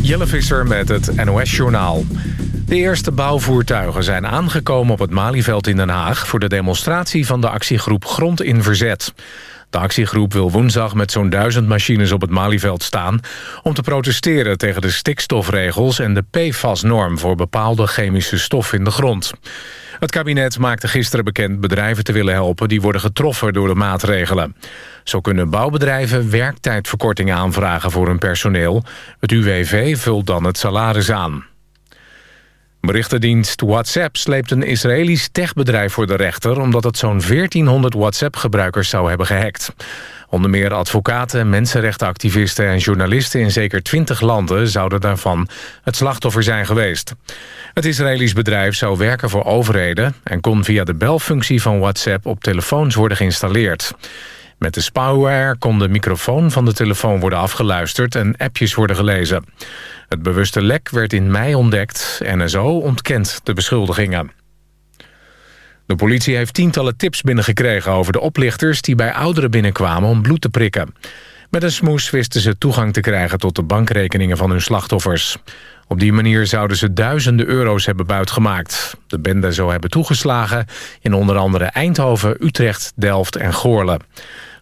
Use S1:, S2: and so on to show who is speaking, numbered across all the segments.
S1: Jelle Visser met het NOS-journaal. De eerste bouwvoertuigen zijn aangekomen op het Malieveld in Den Haag... voor de demonstratie van de actiegroep Grond in Verzet. De actiegroep wil woensdag met zo'n duizend machines op het Malieveld staan... om te protesteren tegen de stikstofregels en de PFAS-norm... voor bepaalde chemische stoffen in de grond. Het kabinet maakte gisteren bekend bedrijven te willen helpen... die worden getroffen door de maatregelen. Zo kunnen bouwbedrijven werktijdverkortingen aanvragen voor hun personeel. Het UWV vult dan het salaris aan. Berichtendienst WhatsApp sleept een Israëlisch techbedrijf voor de rechter... omdat het zo'n 1400 WhatsApp-gebruikers zou hebben gehackt. Onder meer advocaten, mensenrechtenactivisten en journalisten... in zeker 20 landen zouden daarvan het slachtoffer zijn geweest. Het Israëlisch bedrijf zou werken voor overheden... en kon via de belfunctie van WhatsApp op telefoons worden geïnstalleerd. Met de spyware kon de microfoon van de telefoon worden afgeluisterd... en appjes worden gelezen. Het bewuste lek werd in mei ontdekt. NSO ontkent de beschuldigingen. De politie heeft tientallen tips binnengekregen over de oplichters... die bij ouderen binnenkwamen om bloed te prikken. Met een smoes wisten ze toegang te krijgen tot de bankrekeningen van hun slachtoffers. Op die manier zouden ze duizenden euro's hebben buitgemaakt. De bende zou hebben toegeslagen in onder andere Eindhoven, Utrecht, Delft en Goorle.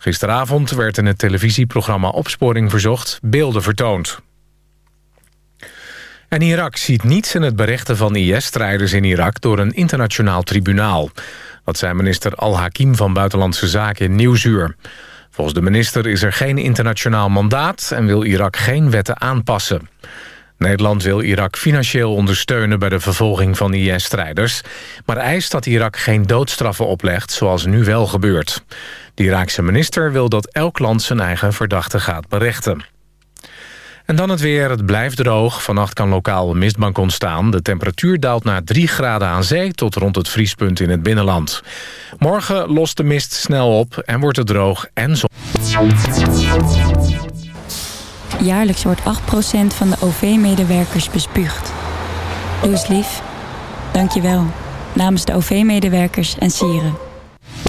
S1: Gisteravond werd in het televisieprogramma Opsporing Verzocht beelden vertoond. En Irak ziet niets in het berechten van IS-strijders in Irak... door een internationaal tribunaal. Dat zei minister Al-Hakim van Buitenlandse Zaken in Nieuwsuur. Volgens de minister is er geen internationaal mandaat... en wil Irak geen wetten aanpassen. Nederland wil Irak financieel ondersteunen bij de vervolging van IS-strijders... maar eist dat Irak geen doodstraffen oplegt, zoals nu wel gebeurt. De Iraakse minister wil dat elk land zijn eigen verdachte gaat berechten. En dan het weer. Het blijft droog. Vannacht kan lokaal een mistbank ontstaan. De temperatuur daalt naar 3 graden aan zee... tot rond het vriespunt in het binnenland. Morgen lost de mist snel op en wordt het droog en zon.
S2: Jaarlijks wordt 8% van de OV-medewerkers bespuugd. Doe eens lief. Dank je wel. Namens de OV-medewerkers en sieren.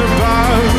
S3: Rise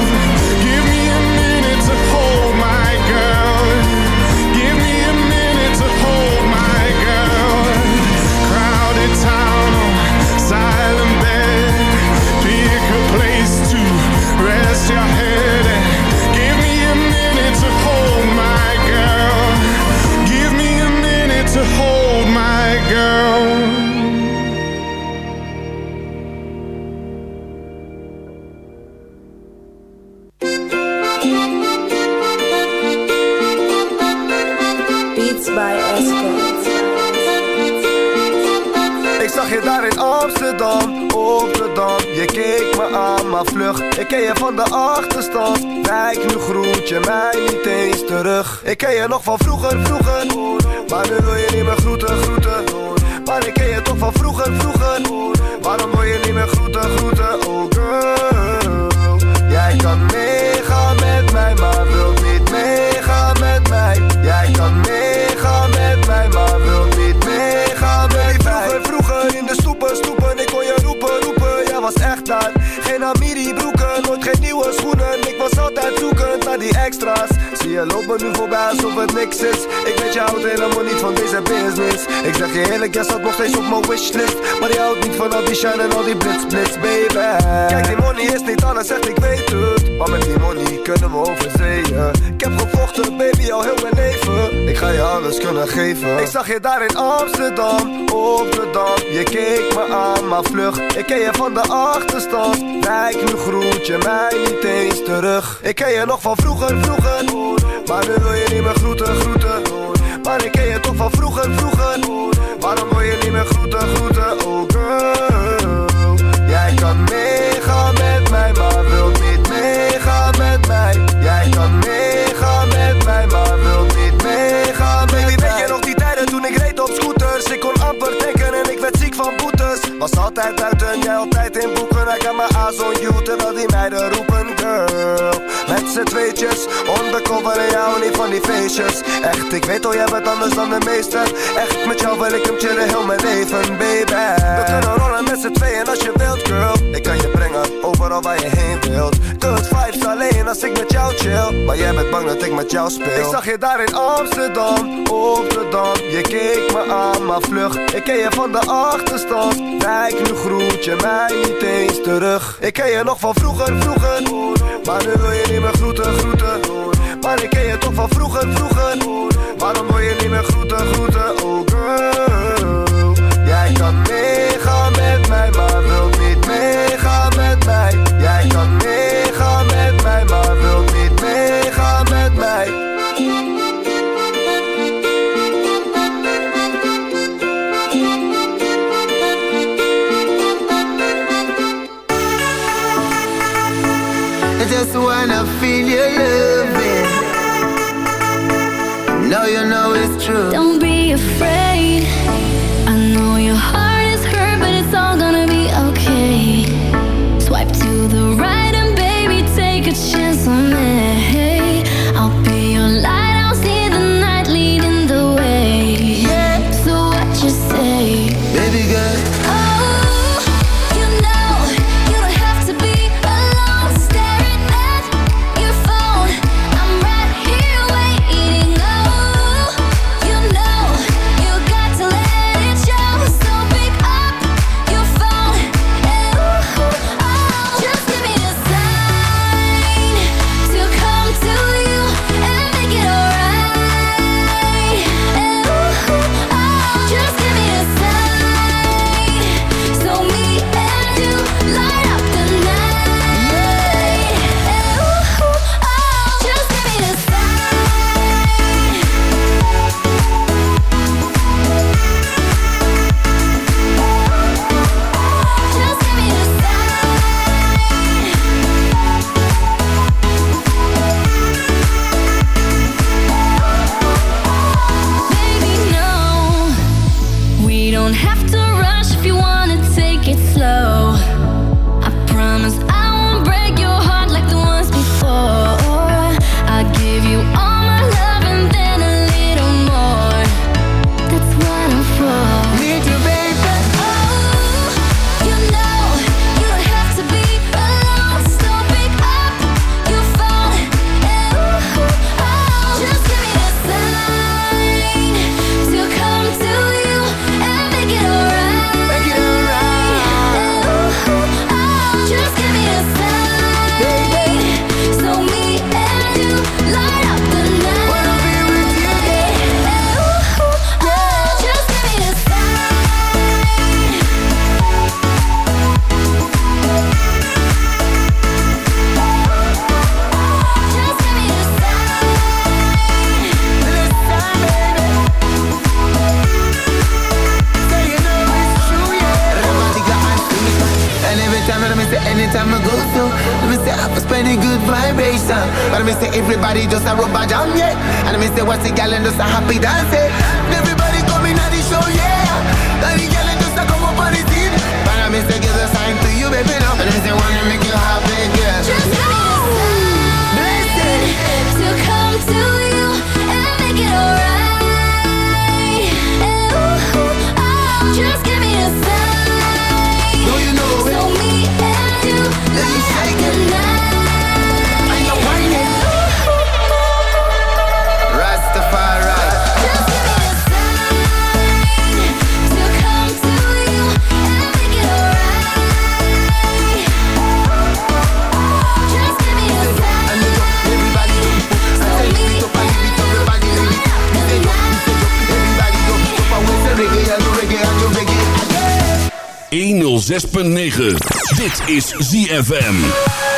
S4: Ik ken je nog van vroeger, vroeger. Maar nu wil je niet meer groeten, groeten. Maar ik ken je toch van vroeger, vroeger. Waarom wil je niet meer groeten, groeten, oh girl. Jij kan meegaan met mij, maar wilt niet meegaan met mij. Jij kan meegaan met mij, maar wilt niet meegaan met mij. Vroeger, vroeger in de stoepen, stoepen. Ik kon je roepen, roepen, jij was echt daar. Geen Amiri broeken, nooit geen nieuwe schoenen. Ik was altijd zoekend naar die extra's Je lopen nu voorbij alsof het niks is. Ik weet je houdt helemaal niet van deze business. Ik zeg je eerlijk, jij staat nog steeds op mijn wishlist. Maar je houdt niet van al die shine en al die blitz, baby. Kijk, die money is niet alles, echt ik weet het Maar met die money kunnen we overzeeën. Ik heb gevochten, baby, al heel mijn leven. Ik ga je alles kunnen geven. Ik zag je daar in Amsterdam, op de Dam. Je keek me aan, maar vlug. Ik ken je van de achterstand. Kijk, nu groet je mij niet eens terug. Ik ken je nog van vroeger, vroeger. Maar nu wil je niet meer groeten, groeten. Maar ik ken je toch van vroeger, vroeger. Waarom wil je niet meer groeten, groeten, oh girl. Jij kan meegaan met mij, maar wilt was
S5: altijd buiten, jij altijd in boeken. Ik heb mijn aas on you, terwijl die meiden roepen girl. Met z'n tweetjes, undercover en jou niet van die feestjes. Echt, ik weet al, jij bent anders dan de meesten. Echt, met jou wil ik hem chillen heel mijn leven, baby. We kunnen rollen met z'n tweeën als je wilt, girl. Ik kan je brengen, overal waar je heen wilt. Good vibes alleen als ik met jou chill. Maar jij bent bang dat ik met jou speel. Ik zag je daar in Amsterdam, op. Je keek me aan, maar vlug. Ik ken je van de achterstand kijk, nu groet je mij niet eens terug. Ik ken je nog van vroeger, vroeger. Maar nu wil je niet meer groeten, groeten. Maar ik ken je toch van vroeger, vroeger. Waarom wil je niet meer groeten, groeten, oh
S6: 106.9. Dit is ZFM.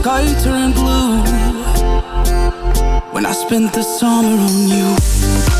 S7: sky turned blue. When I spent the summer on you.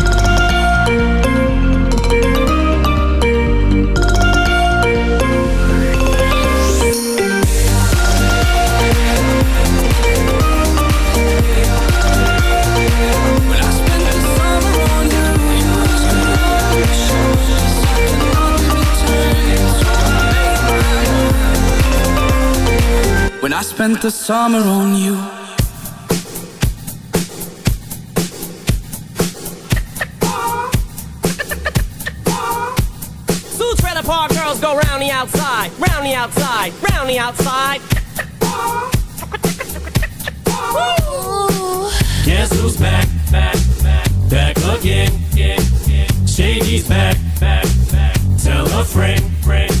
S7: I spent the summer on you.
S8: Two trailer park girls go round the outside, round the outside, round the outside.
S9: Guess who's back, back, back, back again? Shady's back, back, back. Tell a friend, friend, friend, friend,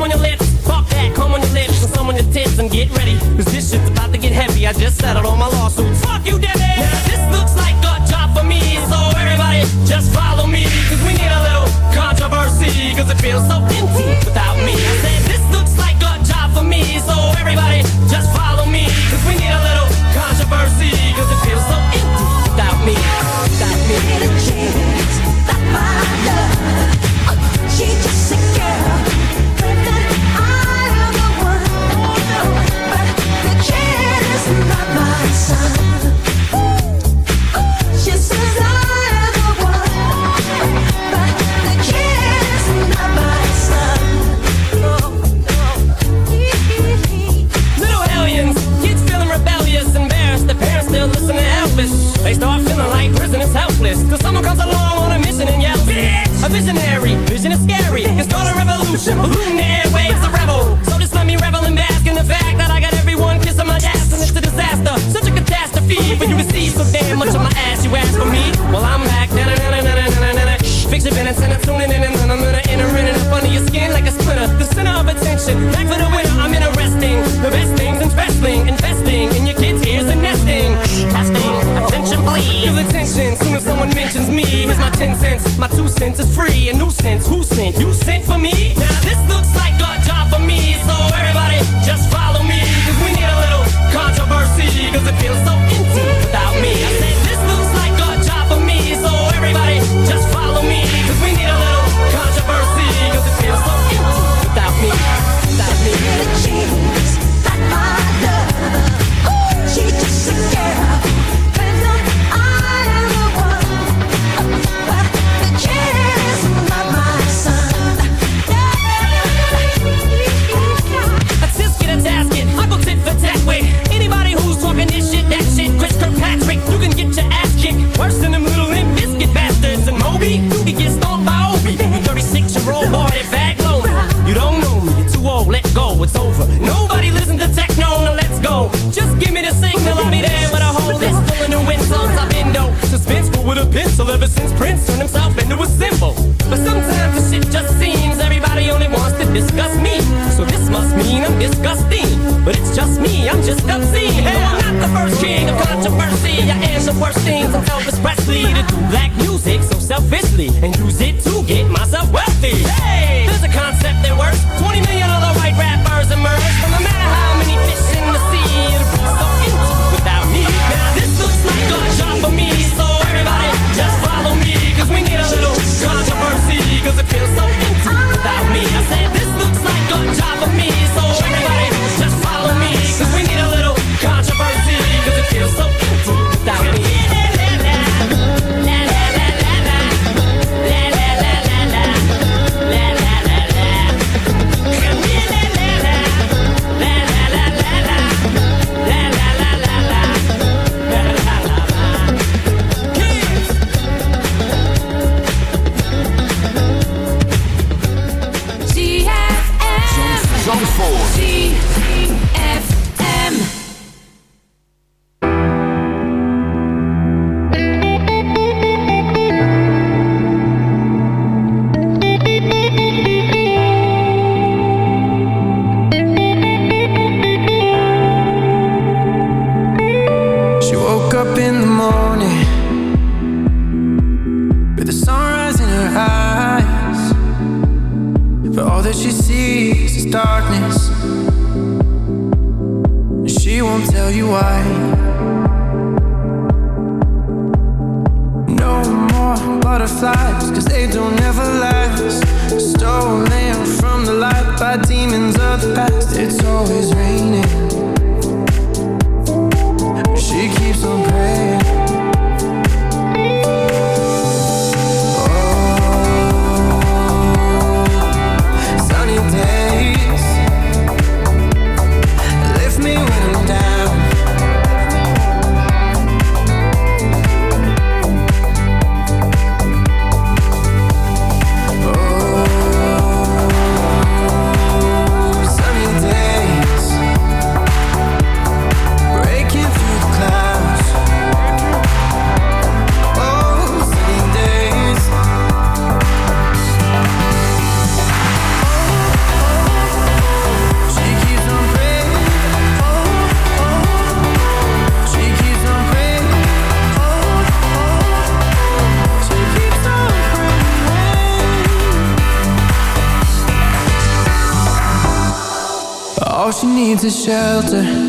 S8: come on your lips, that, come on your lips, and some on your tits, and get ready. Cause this shit's about to get heavy. I just settled all my. Fuck you, Debbie! This looks like a job for me, so everybody just follow me. Cause we need a little controversy, cause it feels so empty without me. I said this looks like a job for me, so everybody just follow me. Cause we need a little controversy, cause it feels so empty without me. Without me. Little is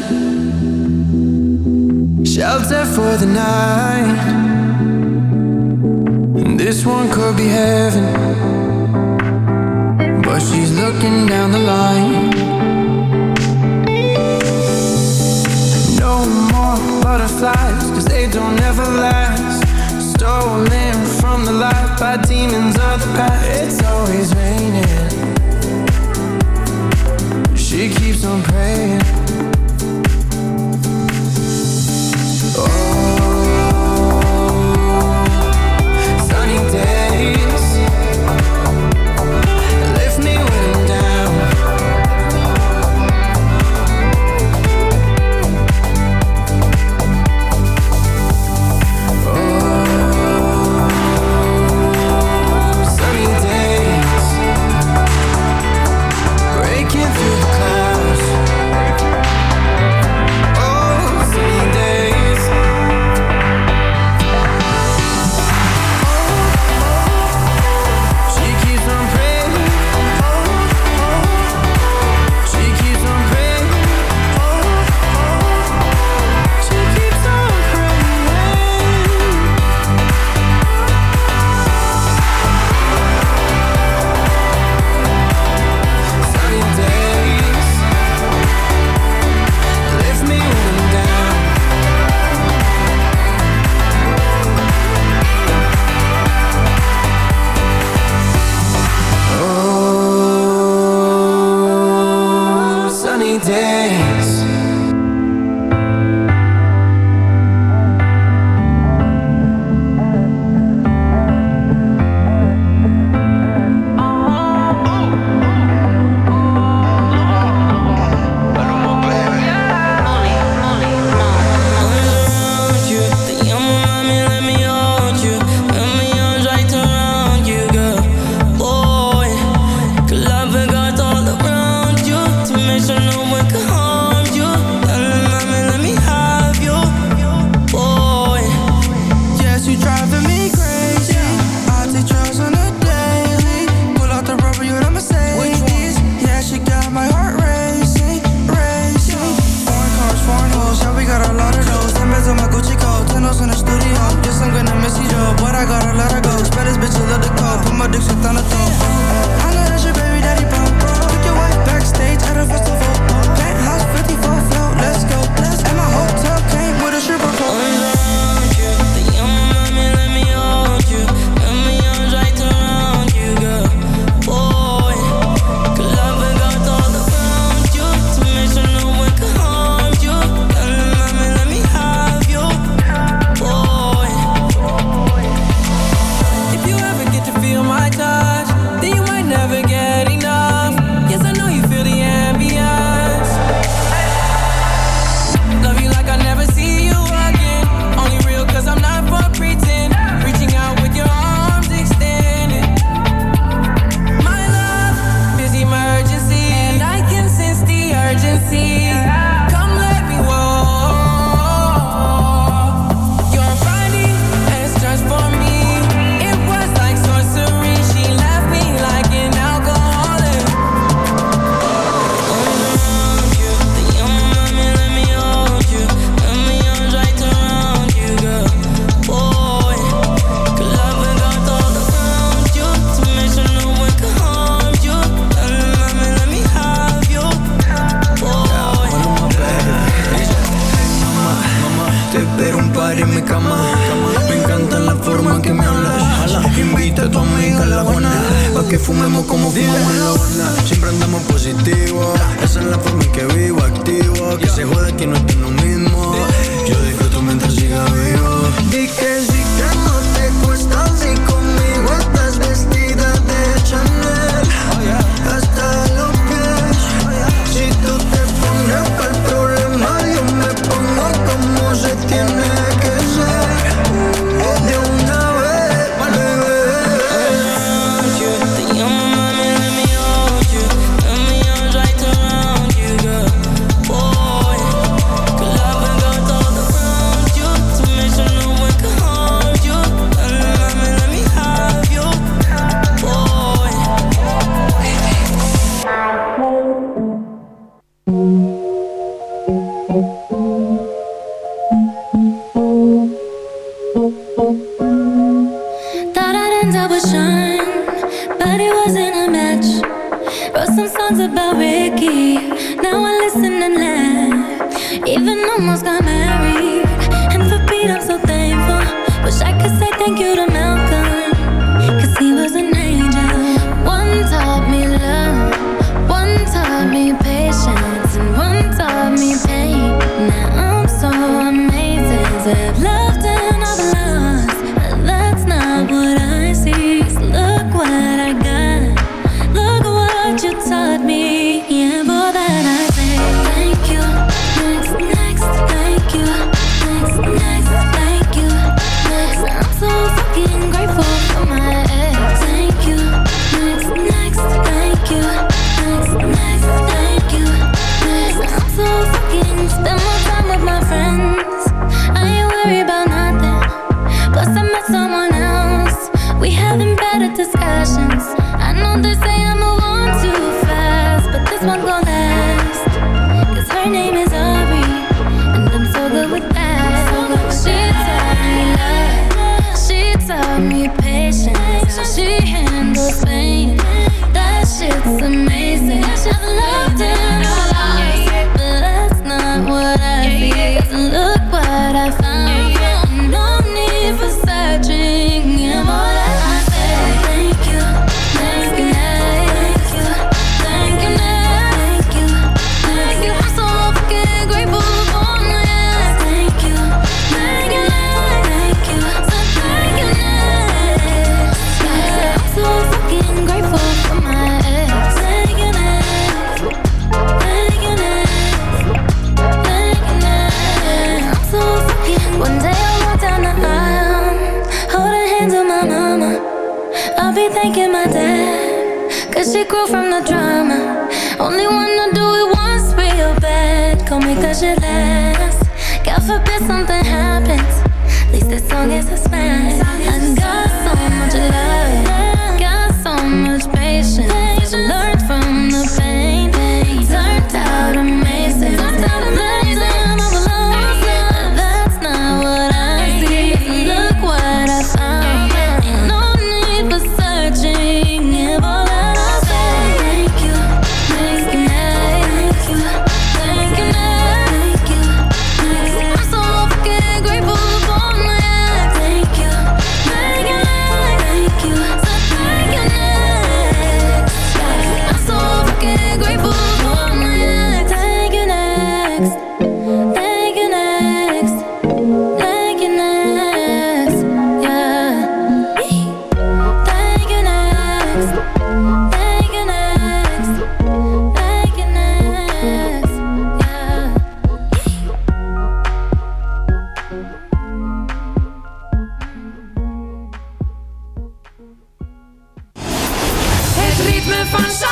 S10: find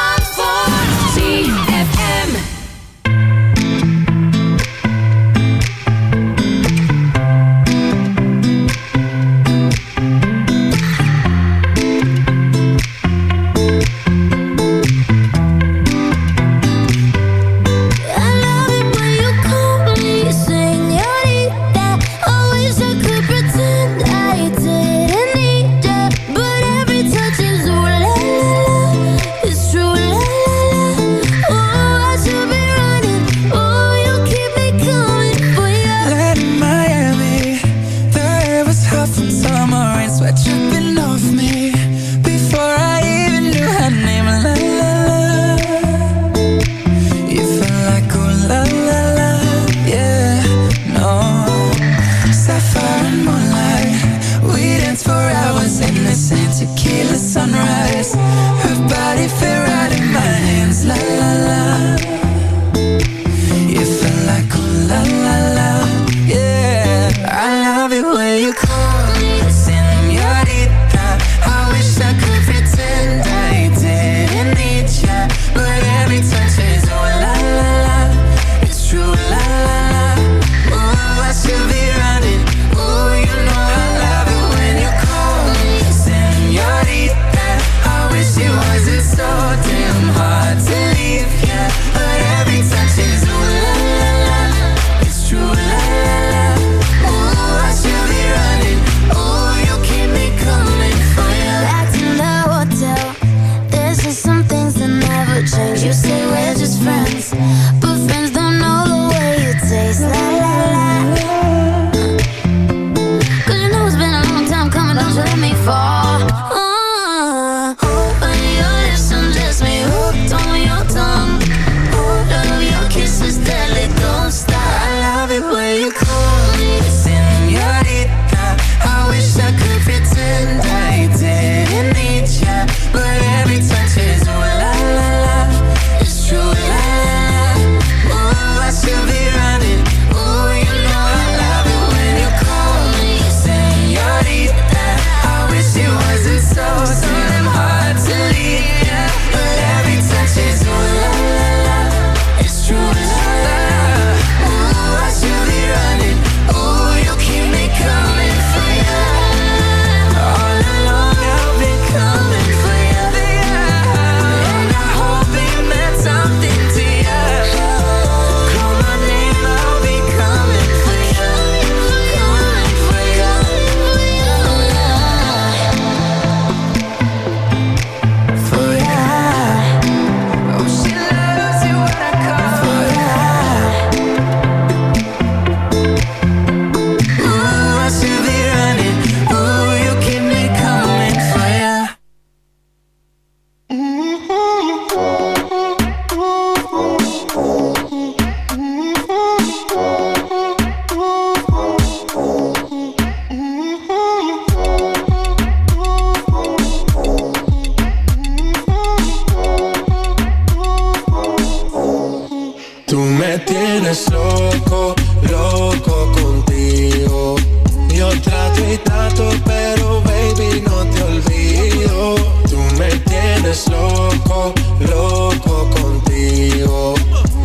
S10: loco, contigo.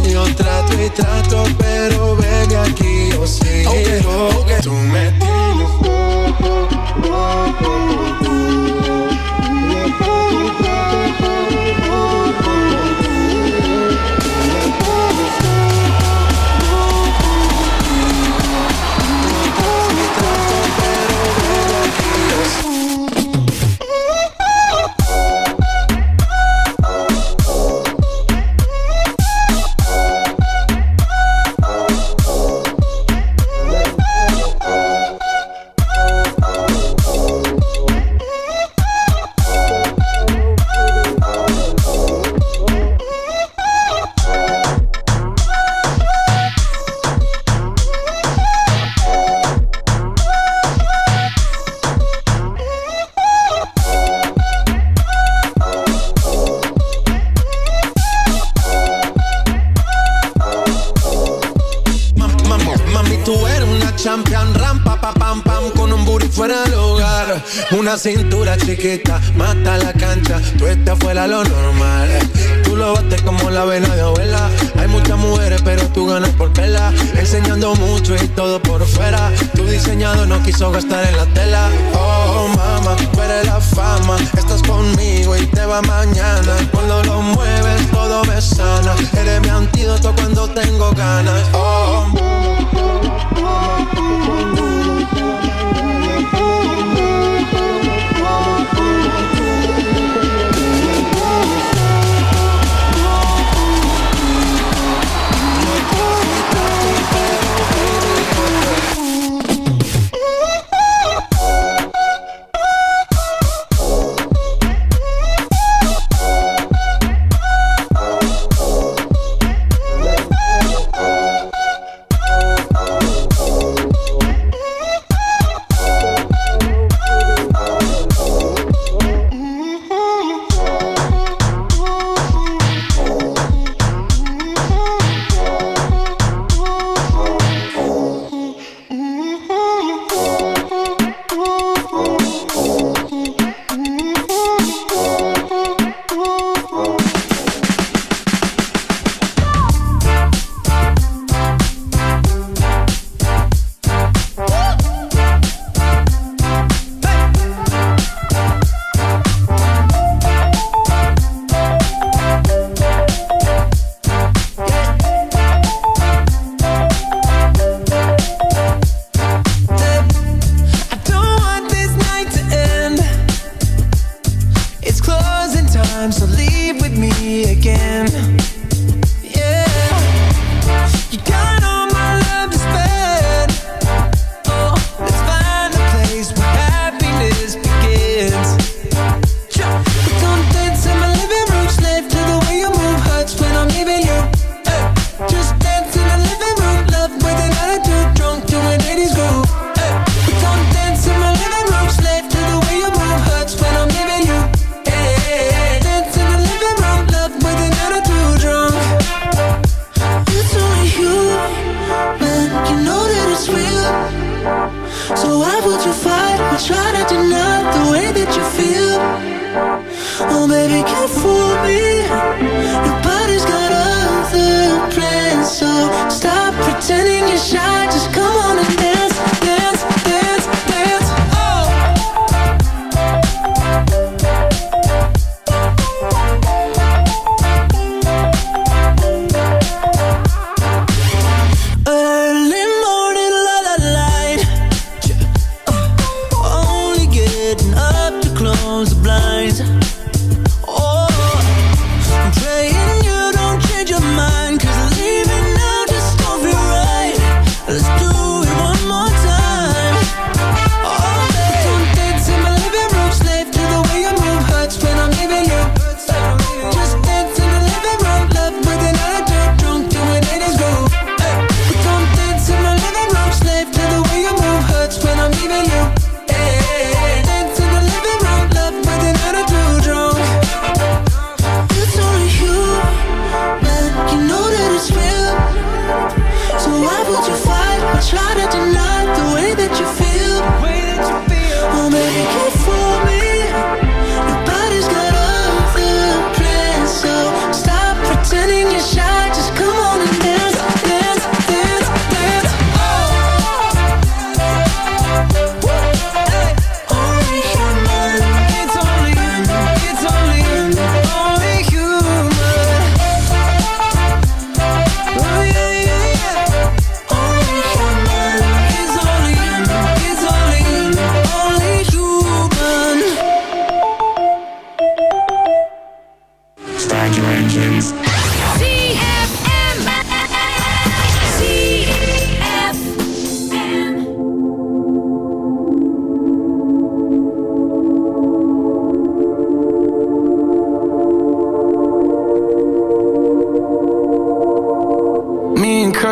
S10: Yo trato y trato, pero ven aquí, oh yo sigo. Okay, okay. Tú me
S11: tienes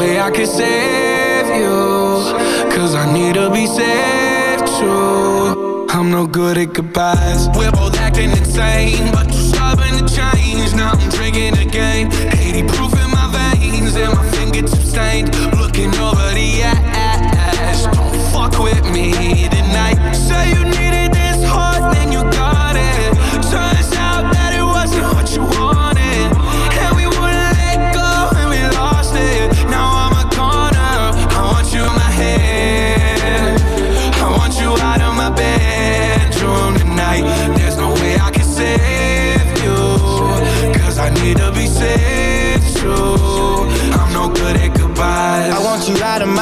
S7: way I could save you. Cause I need to be saved too. I'm no good at goodbyes. We're both acting insane But you're stubborn to change. Now I'm drinking again. 80 proof in my veins And my fingertips stained. Looking over the ass. Don't fuck with me tonight. Say you need it.